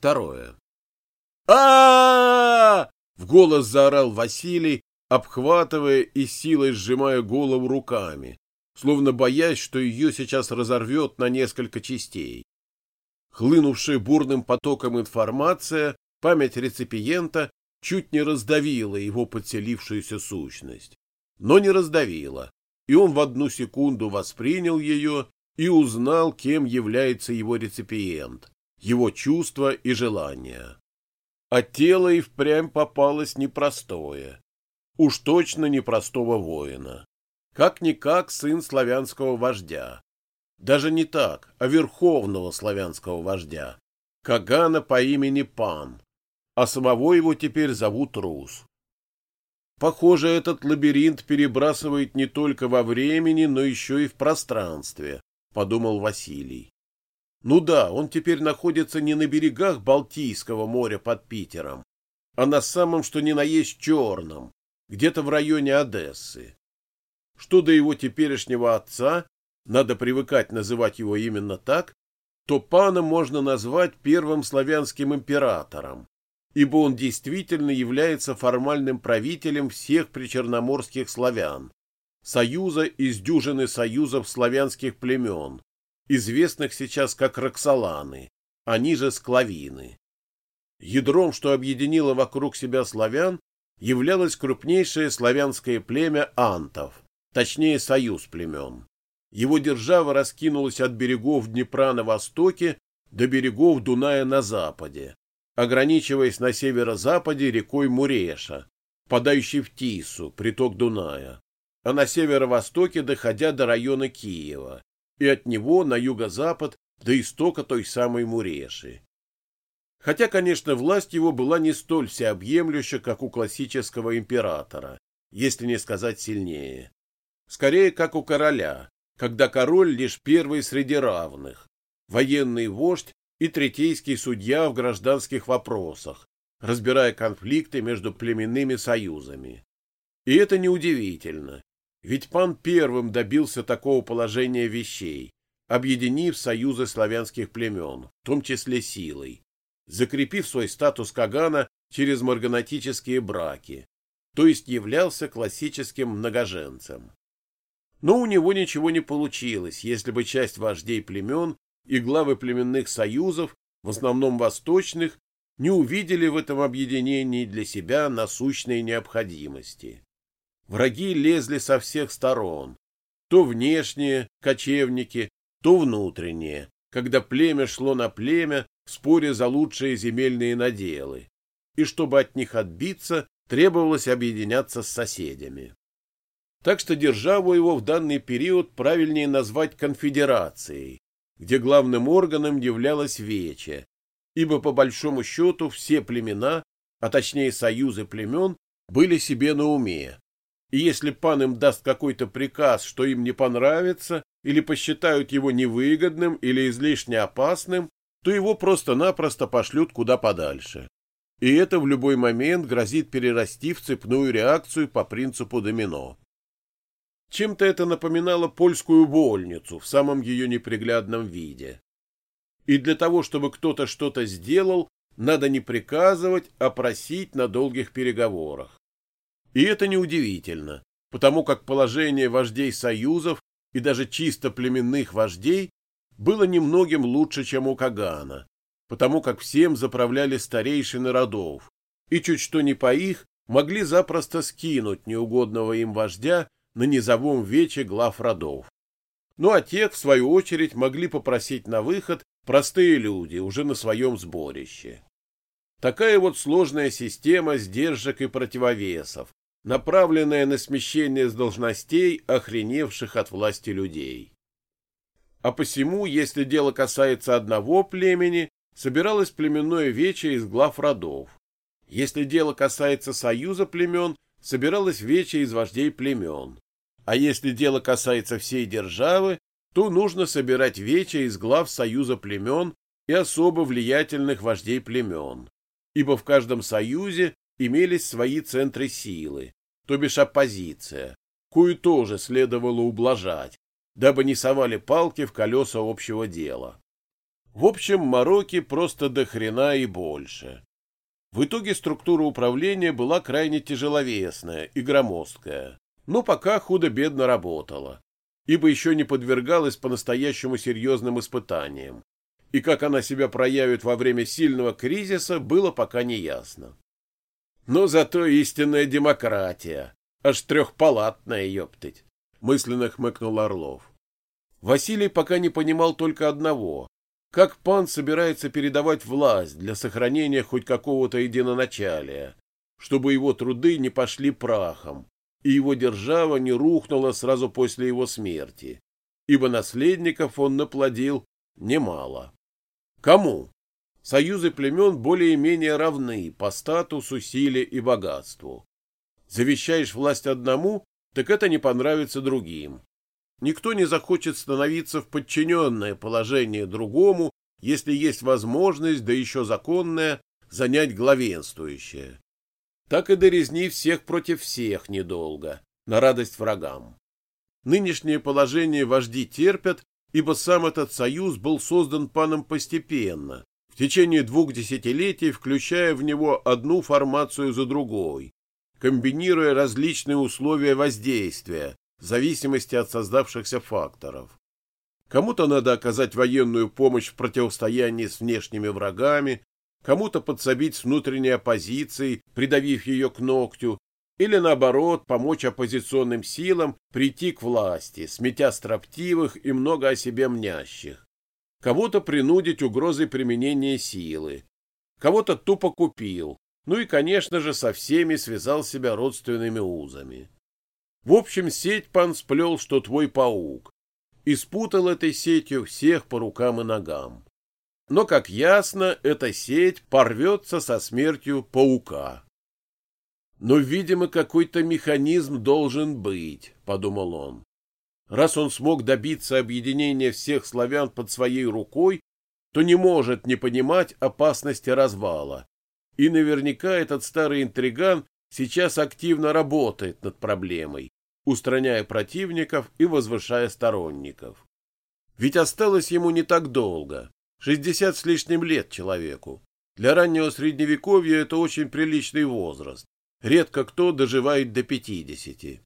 Второе. а В голос заорал Василий, обхватывая и силой сжимая голову руками, словно боясь, что ее сейчас разорвет на несколько частей. Хлынувшая бурным потоком информация, память реципиента чуть не раздавила его подселившуюся сущность. Но не раздавила, и он в одну секунду воспринял ее и узнал, кем является его реципиент, его чувства и желания. А тело и впрямь попалось непростое. Уж точно непростого воина. Как-никак сын славянского вождя. Даже не так, а верховного славянского вождя. Кагана по имени Пан. А самого его теперь зовут Рус. Похоже, этот лабиринт перебрасывает не только во времени, но еще и в пространстве, подумал Василий. Ну да, он теперь находится не на берегах Балтийского моря под Питером, а на самом что ни на есть Черном, где-то в районе Одессы. Что до его теперешнего отца, надо привыкать называть его именно так, то пана можно назвать первым славянским императором, ибо он действительно является формальным правителем всех причерноморских славян, союза из дюжины союзов славянских племен, известных сейчас как Роксоланы, они же Склавины. Ядром, что объединило вокруг себя славян, являлось крупнейшее славянское племя антов, точнее союз племен. Его держава раскинулась от берегов Днепра на востоке до берегов Дуная на западе, ограничиваясь на северо-западе рекой Муреша, подающей в Тису, приток Дуная, а на северо-востоке доходя до района Киева, и от него на юго-запад до истока той самой Муреши. Хотя, конечно, власть его была не столь всеобъемлюща, как у классического императора, если не сказать сильнее. Скорее, как у короля, когда король лишь первый среди равных, военный вождь и третейский судья в гражданских вопросах, разбирая конфликты между племенными союзами. И это неудивительно, ведь пан первым добился такого положения вещей, объединив союзы славянских племен, в том числе силой, закрепив свой статус Кагана через марганатические браки, то есть являлся классическим многоженцем. Но у него ничего не получилось, если бы часть вождей племен и главы племенных союзов, в основном восточных, не увидели в этом объединении для себя насущной необходимости. Враги лезли со всех сторон, то внешние, кочевники, то внутренние, когда племя шло на племя в споре за лучшие земельные наделы, и чтобы от них отбиться, требовалось объединяться с соседями. Так что державу его в данный период правильнее назвать конфедерацией, где главным органом являлась Вече, ибо по большому счету все племена, а точнее союзы племен, были себе на уме, и если пан им даст какой-то приказ, что им не понравится, или посчитают его невыгодным или излишне опасным, то его просто-напросто пошлют куда подальше. И это в любой момент грозит перерасти в цепную реакцию по принципу домино. Чем-то это напоминало польскую вольницу в самом ее неприглядном виде. И для того, чтобы кто-то что-то сделал, надо не приказывать, а просить на долгих переговорах. И это неудивительно, потому как положение вождей союзов и даже чисто племенных вождей было немногим лучше, чем у Кагана, потому как всем заправляли старейшины родов, и чуть что не по их могли запросто скинуть неугодного им вождя на низовом вече глав родов. Ну а тех, в свою очередь, могли попросить на выход простые люди уже на своем сборище. Такая вот сложная система сдержек и противовесов, направленная на смещение с должностей охреневших от власти людей. А посему, если дело касается одного племени, собиралось племенное вече из глав родов. Если дело касается союза племен, собиралось вече из вождей племен. А если дело касается всей державы, то нужно собирать вече из глав союза племен и особо влиятельных вождей племен, ибо в каждом союзе имелись свои центры силы, то бишь оппозиция, кую тоже следовало ублажать, дабы не совали палки в колеса общего дела. В общем, мороки просто до хрена и больше. В итоге структура управления была крайне тяжеловесная и громоздкая, но пока худо-бедно работала, ибо еще не подвергалась по-настоящему серьезным испытаниям, и как она себя проявит во время сильного кризиса, было пока не ясно. Но зато истинная демократия, аж трехпалатная, ёптыть, мысленно хмыкнул Орлов. Василий пока не понимал только одного как пан собирается передавать власть для сохранения хоть какого-то единоначалия, чтобы его труды не пошли прахом, и его держава не рухнула сразу после его смерти, ибо наследников он наплодил немало. Кому? Союзы племен более-менее равны по статусу, силе и богатству. Завещаешь власть одному, так это не понравится другим. Никто не захочет становиться в подчиненное положение другому, если есть возможность, да еще законная, занять главенствующее. Так и до резни всех против всех недолго, на радость врагам. Нынешнее положение вожди терпят, ибо сам этот союз был создан паном постепенно, в течение двух десятилетий, включая в него одну формацию за другой, комбинируя различные условия воздействия, в зависимости от создавшихся факторов. Кому-то надо оказать военную помощь в противостоянии с внешними врагами, кому-то подсобить с внутренней оппозицией, придавив ее к ногтю, или, наоборот, помочь оппозиционным силам прийти к власти, сметя строптивых и много о себе мнящих. Кого-то принудить угрозой применения силы, кого-то тупо купил, ну и, конечно же, со всеми связал себя родственными узами. В общем, сеть пан сплел, что твой паук, и спутал этой сетью всех по рукам и ногам. Но, как ясно, эта сеть порвется со смертью паука. Но, видимо, какой-то механизм должен быть, — подумал он. Раз он смог добиться объединения всех славян под своей рукой, то не может не понимать опасности развала. И наверняка этот старый интриган сейчас активно работает над проблемой, устраняя противников и возвышая сторонников. Ведь осталось ему не так долго, шестьдесят с лишним лет человеку. Для раннего средневековья это очень приличный возраст. Редко кто доживает до пятидесяти.